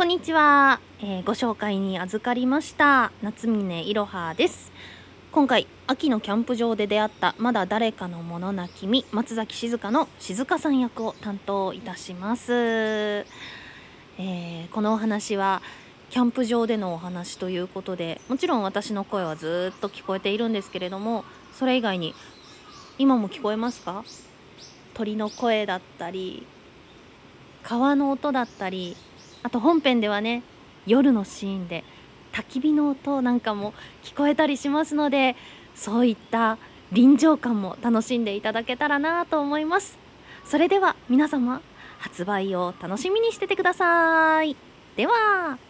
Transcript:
こんにちは、えーご紹介に預かりました。夏峰いろはです。今回秋のキャンプ場で出会ったまだ誰かのものな君松崎静香の静香さん役を担当いたします、えーこのお話はキャンプ場でのお話ということでもちろん私の声はずっと聞こえているんですけれどもそれ以外に今も聞こえますか？鳥の声だったり川の音だったりあと本編ではね夜のシーンで焚き火の音なんかも聞こえたりしますのでそういった臨場感も楽しんでいただけたらなと思います。それでは皆様発売を楽しみにしててください。では。